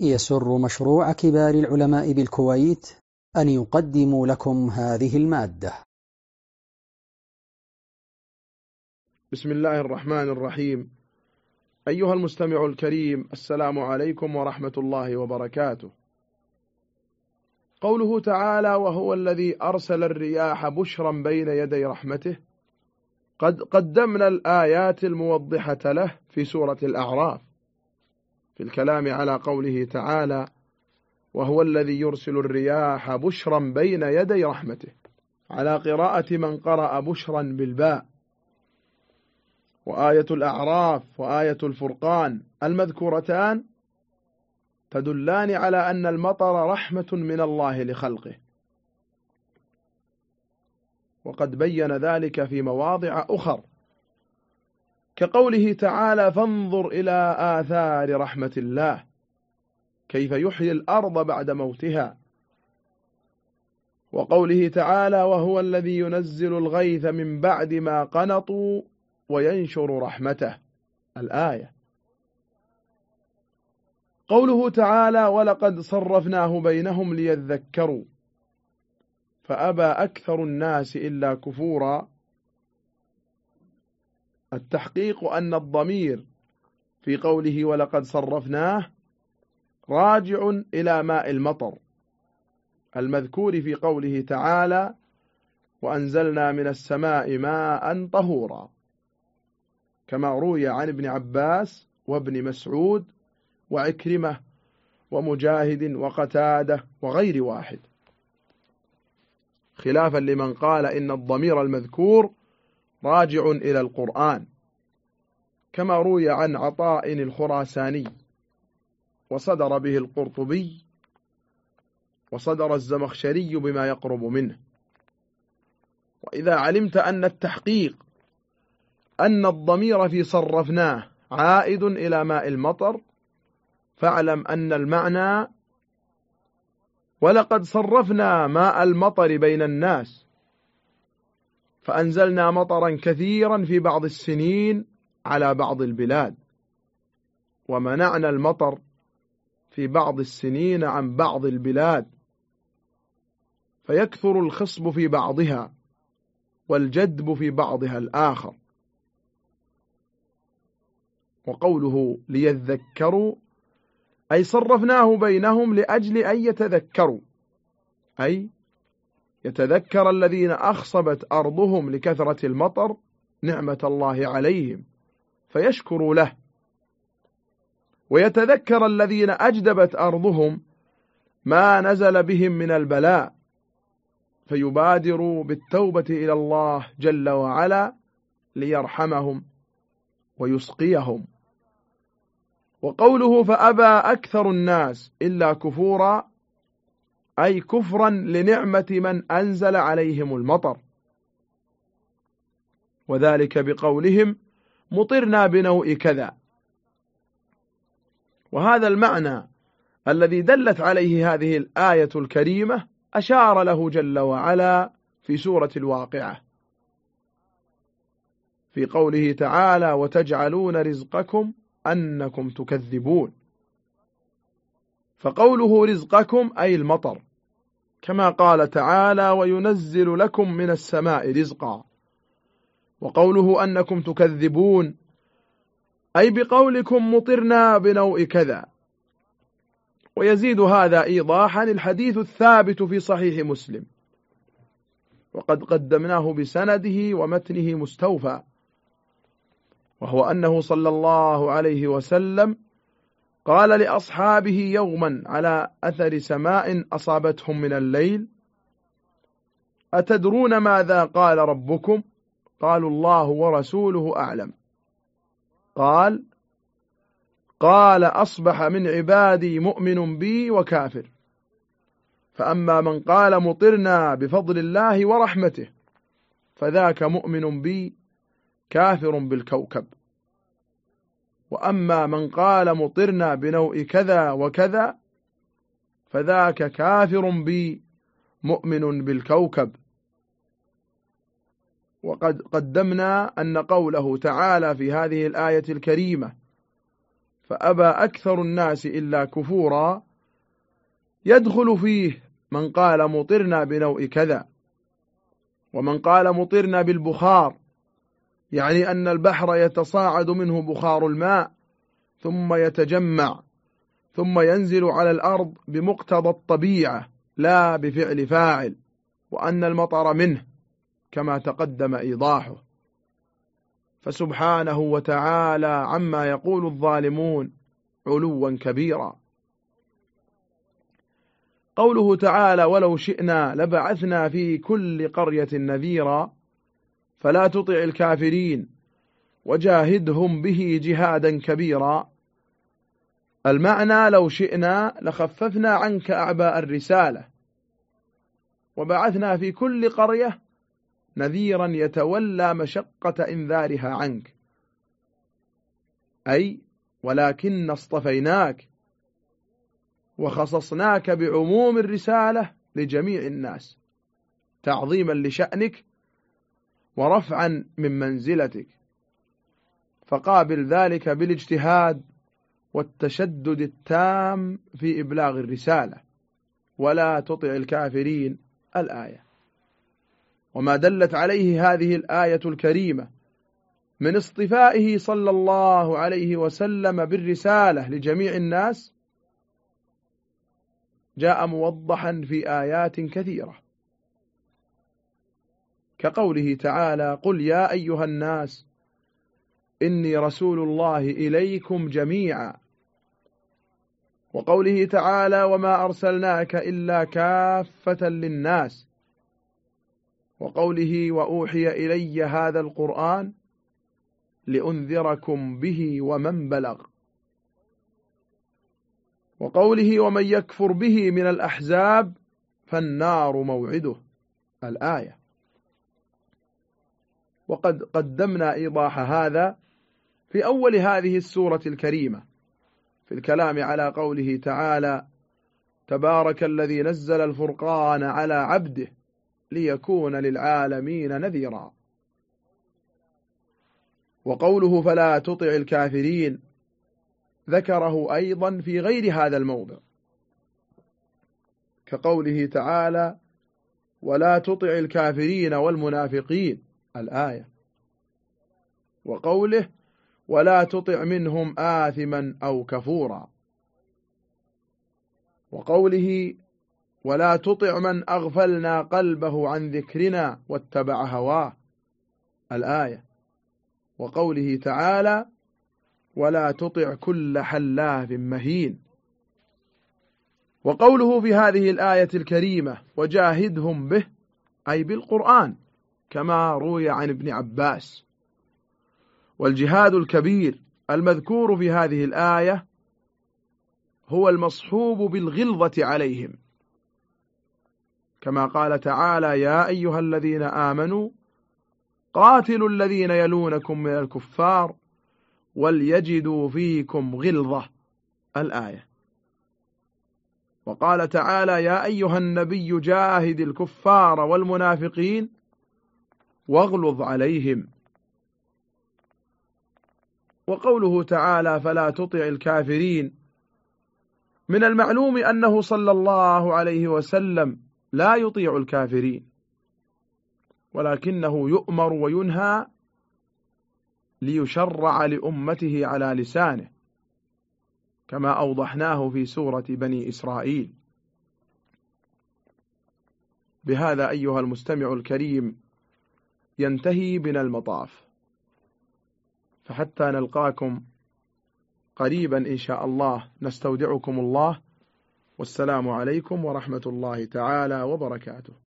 يسر مشروع كبار العلماء بالكويت أن يقدم لكم هذه المادة. بسم الله الرحمن الرحيم. أيها المستمع الكريم السلام عليكم ورحمة الله وبركاته. قوله تعالى وهو الذي أرسل الرياح بشرا بين يدي رحمته قد قدمنا الآيات الموضحة له في سورة الأعراف. في الكلام على قوله تعالى وهو الذي يرسل الرياح بشرا بين يدي رحمته. على قراءة من قرأ بشرا بالباء. وآية الأعراف وآية الفرقان المذكورتان تدلان على أن المطر رحمة من الله لخلقه. وقد بين ذلك في مواضع أخر. كقوله تعالى فانظر إلى آثار رحمة الله كيف يحيي الأرض بعد موتها. وقوله تعالى وهو الذي ينزل الغيث من بعد ما قنطوا وينشر رحمته الآية. قوله تعالى ولقد صرفناه بينهم ليذكروا فأبى أكثر الناس إلا كفورا التحقيق أن الضمير في قوله ولقد صرفناه راجع إلى ماء المطر المذكور في قوله تعالى وأنزلنا من السماء ماء طهورا كما روي عن ابن عباس وابن مسعود وعكرمة ومجاهد وقتادة وغير واحد. خلافا لمن قال إن الضمير المذكور راجع إلى القرآن كما روي عن عطاء الخراساني وصدر به القرطبي وصدر الزمخشري بما يقرب منه. وإذا علمت أن التحقيق أن الضمير في صرفناه عائد إلى ماء المطر فاعلم أن المعنى ولقد صرفنا ماء المطر بين الناس فأنزلنا مطرا كثيرا في بعض السنين على بعض البلاد. ومنعنا المطر في بعض السنين عن بعض البلاد. فيكثر الخصب في بعضها والجدب في بعضها الآخر. وقوله ليذكروا أي صرفناه بينهم لأجل أن يتذكروا أي يتذكر الذين أخصبت أرضهم لكثرة المطر نعمة الله عليهم فيشكروا له. ويتذكر الذين أجدبت أرضهم ما نزل بهم من البلاء فيبادروا بالتوبة إلى الله جل وعلا ليرحمهم ويسقيهم. وقوله فأبى أكثر الناس إلا كفورا أي كفرا لنعمة من أنزل عليهم المطر. وذلك بقولهم مطرنا بنوء كذا. وهذا المعنى الذي دلت عليه هذه الآية الكريمة أشار له جل وعلا في سورة الواقعة. في قوله تعالى وتجعلون رزقكم أنكم تكذبون فقوله رزقكم أي المطر. كما قال تعالى وينزل لكم من السماء رزقا. وقوله أنكم تكذبون أي بقولكم مطرنا بنوء كذا. ويزيد هذا إيضاحا الحديث الثابت في صحيح مسلم. وقد قدمناه بسنده ومتنه مستوفى. وهو أنه صلى الله عليه وسلم قال لأصحابه يوما على أثر سماء أصابتهم من الليل أتدرون ماذا قال ربكم؟ قالوا الله ورسوله أعلم. قال قال أصبح من عبادي مؤمن بي وكافر. فأما من قال مطرنا بفضل الله ورحمته فذاك مؤمن بي كافر بالكوكب. وأما من قال مطرنا بنوء كذا وكذا فذاك كافر بي مؤمن بالكوكب. وقد قدمنا أن قوله تعالى في هذه الآية الكريمة فأبى أكثر الناس إلا كفورا يدخل فيه من قال مطرنا بنوء كذا ومن قال مطرنا بالبخار يعني أن البحر يتصاعد منه بخار الماء ثم يتجمع ثم ينزل على الأرض بمقتضى الطبيعة لا بفعل فاعل وأن المطر منه كما تقدم إيضاحه. فسبحانه وتعالى عما يقول الظالمون علوا كبيرا. قوله تعالى ولو شئنا لبعثنا في كل قرية نذيرا فلا تطع الكافرين وجاهدهم به جهادا كبيرا. المعنى لو شئنا لخففنا عنك أعباء الرسالة وبعثنا في كل قرية نذيرا يتولى مشقة إنذارها عنك. أي ولكن اصطفيناك وخصصناك بعموم الرسالة لجميع الناس تعظيما لشأنك ورفعا من منزلتك. فقابل ذلك بالاجتهاد والتشدد التام في إبلاغ الرسالة. ولا تطع الكافرين الآية. وما دلت عليه هذه الآية الكريمة من اصطفائه صلى الله عليه وسلم بالرسالة لجميع الناس جاء موضحا في آيات كثيرة. كقوله تعالى قل يا أيها الناس إني رسول الله إليكم جميعا. وقوله تعالى وما أرسلناك إلا كافة للناس. وقوله وأوحي إلي هذا القرآن لأنذركم به ومن بلغ. وقوله ومن يكفر به من الأحزاب فالنار موعده. الآية. وقد قدمنا إيضاح هذا في أول هذه السورة الكريمة في الكلام على قوله تعالى تبارك الذي نزل الفرقان على عبده ليكون للعالمين نذيرا وقوله فلا تطع الكافرين ذكره أيضا في غير هذا الموضع. كقوله تعالى ولا تطع الكافرين والمنافقين الآية. وقوله ولا تطع منهم آثما أو كفورا. وقوله ولا تطع من أغفلنا قلبه عن ذكرنا واتبع هواه. الآية. وقوله تعالى ولا تطع كل حلاف مهين. وقوله في هذه الآية الكريمة وجاهدهم به أي بالقرآن. كما روي عن ابن عباس. والجهاد الكبير المذكور في هذه الآية هو المصحوب بالغلظة عليهم. كما قال تعالى يا أيها الذين آمنوا قاتلوا الذين يلونكم من الكفار وليجدوا فيكم غلظة. الآية. وقال تعالى يا أيها النبي جاهد الكفار والمنافقين واغلظ عليهم. وقوله تعالى فلا تطع الكافرين. من المعلوم أنه صلى الله عليه وسلم لا يطيع الكافرين ولكنه يؤمر وينهى ليشرع لأمته على لسانه كما أوضحناه في سورة بني إسرائيل. بهذا أيها المستمع الكريم ينتهي بنا المطاف. فحتى نلقاكم قريبا إن شاء الله نستودعكم الله. والسلام عليكم ورحمة الله تعالى وبركاته.